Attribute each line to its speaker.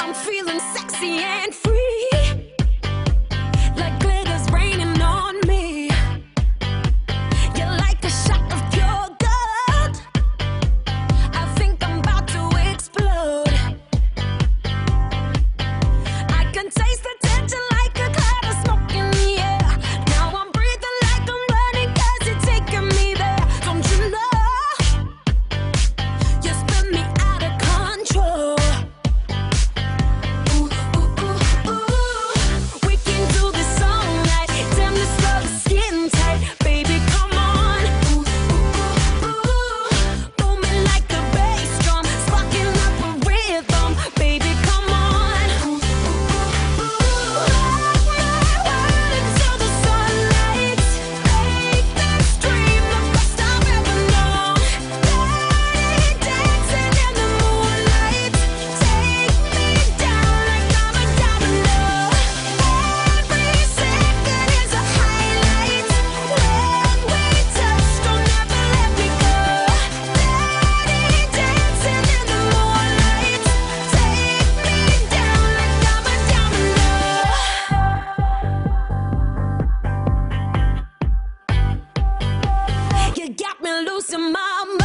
Speaker 1: I'm feeling sexy and free. Got losing my